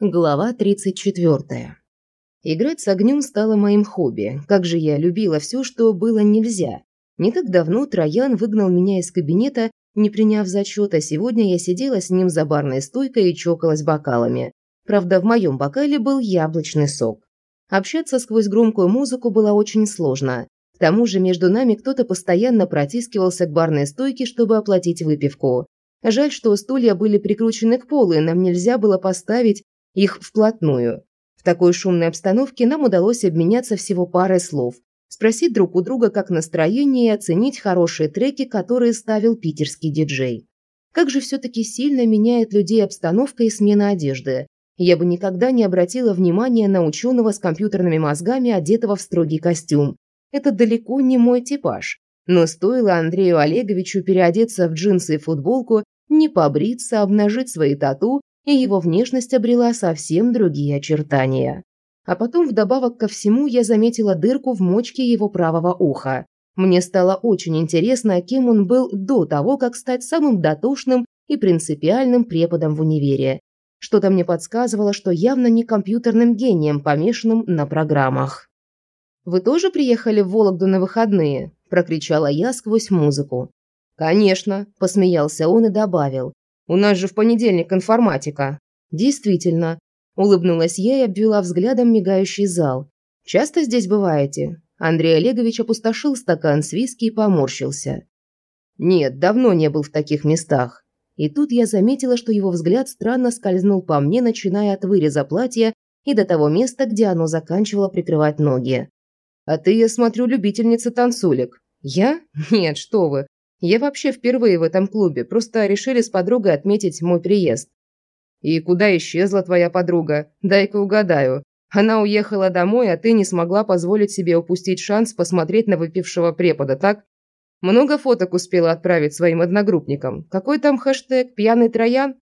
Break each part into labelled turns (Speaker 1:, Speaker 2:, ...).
Speaker 1: Глава 34. Играть с огнем стало моим хобби. Как же я любила все, что было нельзя. Не так давно Троян выгнал меня из кабинета, не приняв зачет, а сегодня я сидела с ним за барной стойкой и чокалась бокалами. Правда, в моем бокале был яблочный сок. Общаться сквозь громкую музыку было очень сложно. К тому же между нами кто-то постоянно протискивался к барной стойке, чтобы оплатить выпивку. Жаль, что стулья были прикручены к полу, и нам нельзя было поставить их вплотную. В такой шумной обстановке нам удалось обменяться всего парой слов, спросить друг у друга, как настроение, и оценить хорошие треки, которые ставил питерский диджей. Как же все-таки сильно меняет людей обстановка и смена одежды. Я бы никогда не обратила внимания на ученого с компьютерными мозгами, одетого в строгий костюм. Это далеко не мой типаж. Но стоило Андрею Олеговичу переодеться в джинсы и футболку, не побриться, обнажить свои тату, и его внешность обрела совсем другие очертания. А потом, вдобавок ко всему, я заметила дырку в мочке его правого уха. Мне стало очень интересно, кем он был до того, как стать самым дотошным и принципиальным преподом в универе. Что-то мне подсказывало, что явно не компьютерным гением, помешанным на программах. «Вы тоже приехали в Вологду на выходные?» – прокричала я сквозь музыку. «Конечно», – посмеялся он и добавил. У нас же в понедельник информатика». «Действительно», – улыбнулась я и обвела взглядом мигающий зал. «Часто здесь бываете?» Андрей Олегович опустошил стакан с виски и поморщился. «Нет, давно не был в таких местах». И тут я заметила, что его взгляд странно скользнул по мне, начиная от выреза платья и до того места, где оно заканчивало прикрывать ноги. «А ты, я смотрю, любительница танцулек». «Я? Нет, что вы. Я вообще впервые в этом клубе, просто решили с подругой отметить мой приезд. И куда исчезла твоя подруга? Дай-ка угадаю. Она уехала домой, а ты не смогла позволить себе упустить шанс посмотреть на выпившего препода, так? Много фоток успела отправить своим одногруппникам. Какой там хэштег «Пьяный троян»?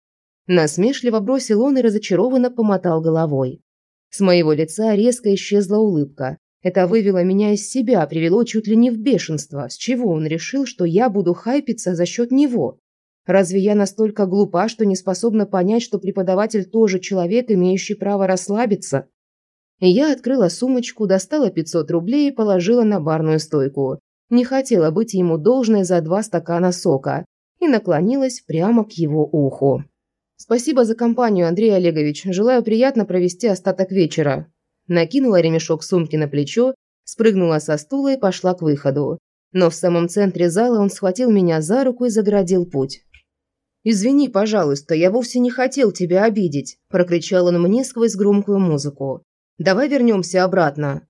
Speaker 1: Насмешливо бросил он и разочарованно помотал головой. С моего лица резко исчезла улыбка. Это вывело меня из себя, привело чуть ли не в бешенство. С чего он решил, что я буду хайпиться за счет него? Разве я настолько глупа, что не способна понять, что преподаватель тоже человек, имеющий право расслабиться? Я открыла сумочку, достала 500 рублей и положила на барную стойку. Не хотела быть ему должной за два стакана сока и наклонилась прямо к его уху. «Спасибо за компанию, Андрей Олегович. Желаю приятно провести остаток вечера накинула ремешок сумки на плечо, спрыгнула со стула и пошла к выходу. Но в самом центре зала он схватил меня за руку и заградил путь. «Извини, пожалуйста, я вовсе не хотел тебя обидеть», – прокричал он мне сквозь громкую музыку. «Давай вернемся обратно».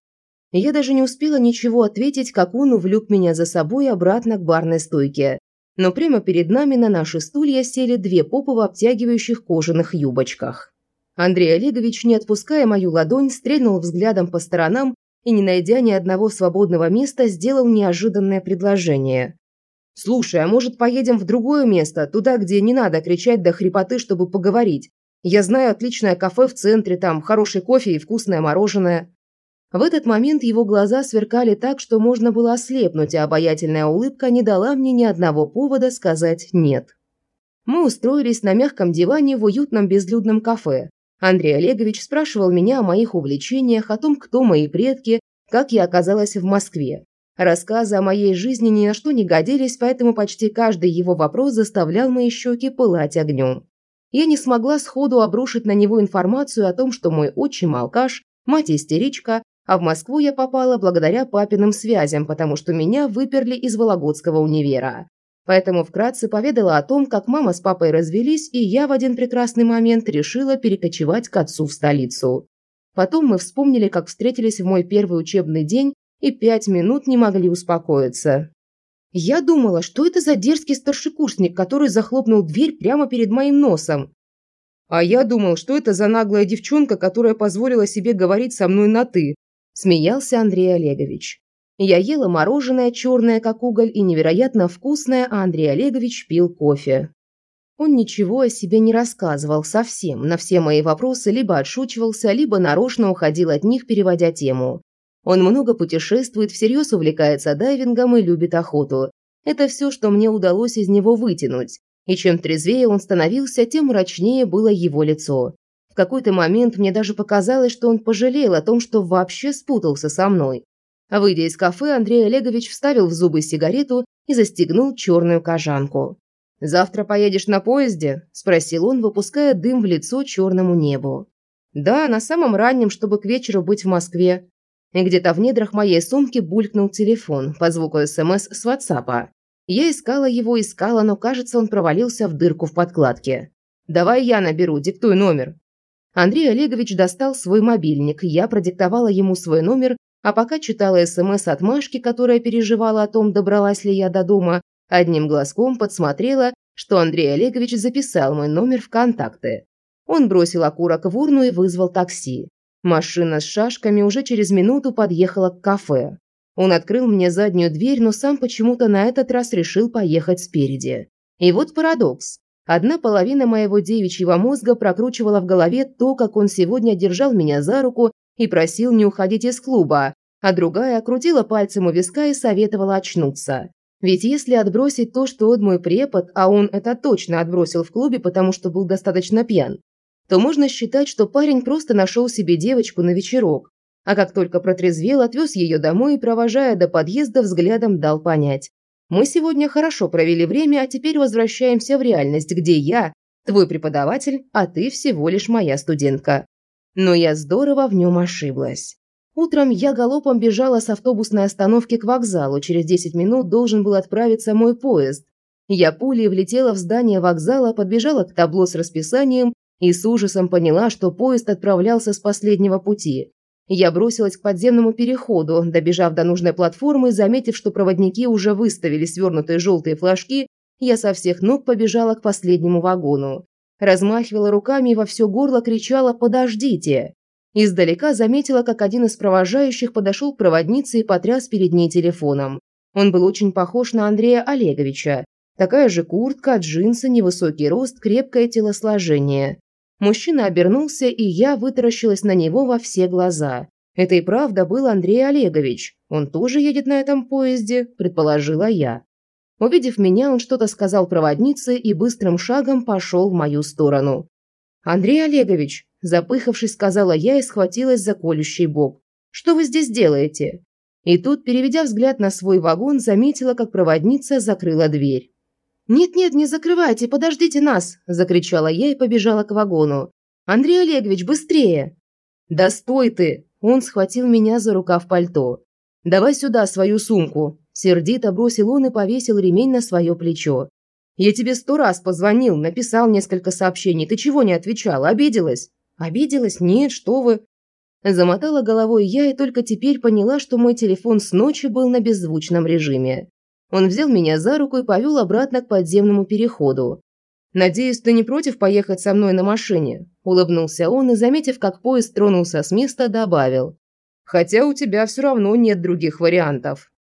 Speaker 1: Я даже не успела ничего ответить, как он увлек меня за собой обратно к барной стойке. Но прямо перед нами на наши стулья сели две попы в обтягивающих кожаных юбочках. Андрей Олегович, не отпуская мою ладонь, стрельнул взглядом по сторонам и, не найдя ни одного свободного места, сделал неожиданное предложение. «Слушай, а может, поедем в другое место, туда, где не надо кричать до хрипоты, чтобы поговорить? Я знаю отличное кафе в центре, там хороший кофе и вкусное мороженое». В этот момент его глаза сверкали так, что можно было ослепнуть, а обаятельная улыбка не дала мне ни одного повода сказать «нет». Мы устроились на мягком диване в уютном безлюдном кафе. Андрей Олегович спрашивал меня о моих увлечениях, о том, кто мои предки, как я оказалась в Москве. Рассказы о моей жизни ни на что не годились, поэтому почти каждый его вопрос заставлял мои щеки пылать огнем. Я не смогла сходу обрушить на него информацию о том, что мой отчим алкаш, мать истеричка, а в Москву я попала благодаря папиным связям, потому что меня выперли из Вологодского универа. Поэтому вкратце поведала о том, как мама с папой развелись, и я в один прекрасный момент решила перекочевать к отцу в столицу. Потом мы вспомнили, как встретились в мой первый учебный день и пять минут не могли успокоиться. Я думала, что это за дерзкий старшекурсник, который захлопнул дверь прямо перед моим носом. А я думал, что это за наглая девчонка, которая позволила себе говорить со мной на «ты», смеялся Андрей Олегович. Я ела мороженое, черное, как уголь, и невероятно вкусное, а Андрей Олегович пил кофе. Он ничего о себе не рассказывал совсем, на все мои вопросы либо отшучивался, либо нарочно уходил от них, переводя тему. Он много путешествует, всерьез увлекается дайвингом и любит охоту. Это все, что мне удалось из него вытянуть. И чем трезвее он становился, тем мрачнее было его лицо. В какой-то момент мне даже показалось, что он пожалел о том, что вообще спутался со мной. Выйдя из кафе, Андрей Олегович вставил в зубы сигарету и застегнул черную кожанку. «Завтра поедешь на поезде?» – спросил он, выпуская дым в лицо черному небу. «Да, на самом раннем, чтобы к вечеру быть в Москве». И где-то в недрах моей сумки булькнул телефон по звуку СМС с WhatsApp. Я искала его, искала, но, кажется, он провалился в дырку в подкладке. «Давай я наберу, диктуй номер». Андрей Олегович достал свой мобильник, я продиктовала ему свой номер, а пока читала СМС от Машки, которая переживала о том, добралась ли я до дома, Одним глазком подсмотрела, что Андрей Олегович записал мой номер в контакты. Он бросил окурок в урну и вызвал такси. Машина с шашками уже через минуту подъехала к кафе. Он открыл мне заднюю дверь, но сам почему-то на этот раз решил поехать спереди. И вот парадокс. Одна половина моего девичьего мозга прокручивала в голове то, как он сегодня держал меня за руку и просил не уходить из клуба, а другая крутила пальцем у виска и советовала очнуться. Ведь если отбросить то, что он мой препод, а он это точно отбросил в клубе, потому что был достаточно пьян, то можно считать, что парень просто нашел себе девочку на вечерок, а как только протрезвел, отвез ее домой и, провожая до подъезда, взглядом дал понять. Мы сегодня хорошо провели время, а теперь возвращаемся в реальность, где я твой преподаватель, а ты всего лишь моя студентка. Но я здорово в нем ошиблась. Утром я галопом бежала с автобусной остановки к вокзалу. Через 10 минут должен был отправиться мой поезд. Я пулей влетела в здание вокзала, подбежала к табло с расписанием и с ужасом поняла, что поезд отправлялся с последнего пути. Я бросилась к подземному переходу, добежав до нужной платформы, заметив, что проводники уже выставили свернутые желтые флажки, я со всех ног побежала к последнему вагону. Размахивала руками и во все горло кричала «Подождите!». Издалека заметила, как один из провожающих подошел к проводнице и потряс перед ней телефоном. Он был очень похож на Андрея Олеговича. Такая же куртка, джинсы, невысокий рост, крепкое телосложение. Мужчина обернулся, и я вытаращилась на него во все глаза. Это и правда был Андрей Олегович. Он тоже едет на этом поезде, предположила я. Увидев меня, он что-то сказал проводнице и быстрым шагом пошел в мою сторону. «Андрей Олегович», – запыхавшись, сказала я и схватилась за колющий бок. «Что вы здесь делаете?» И тут, переведя взгляд на свой вагон, заметила, как проводница закрыла дверь. «Нет-нет, не закрывайте, подождите нас!» – закричала я и побежала к вагону. «Андрей Олегович, быстрее!» «Да стой ты!» – он схватил меня за рукав пальто. «Давай сюда свою сумку!» – сердито бросил он и повесил ремень на свое плечо. Я тебе сто раз позвонил, написал несколько сообщений. Ты чего не отвечала? Обиделась?» «Обиделась? Нет, что вы!» Замотала головой я и только теперь поняла, что мой телефон с ночи был на беззвучном режиме. Он взял меня за руку и повел обратно к подземному переходу. «Надеюсь, ты не против поехать со мной на машине?» Улыбнулся он и, заметив, как поезд тронулся с места, добавил. «Хотя у тебя все равно нет других вариантов».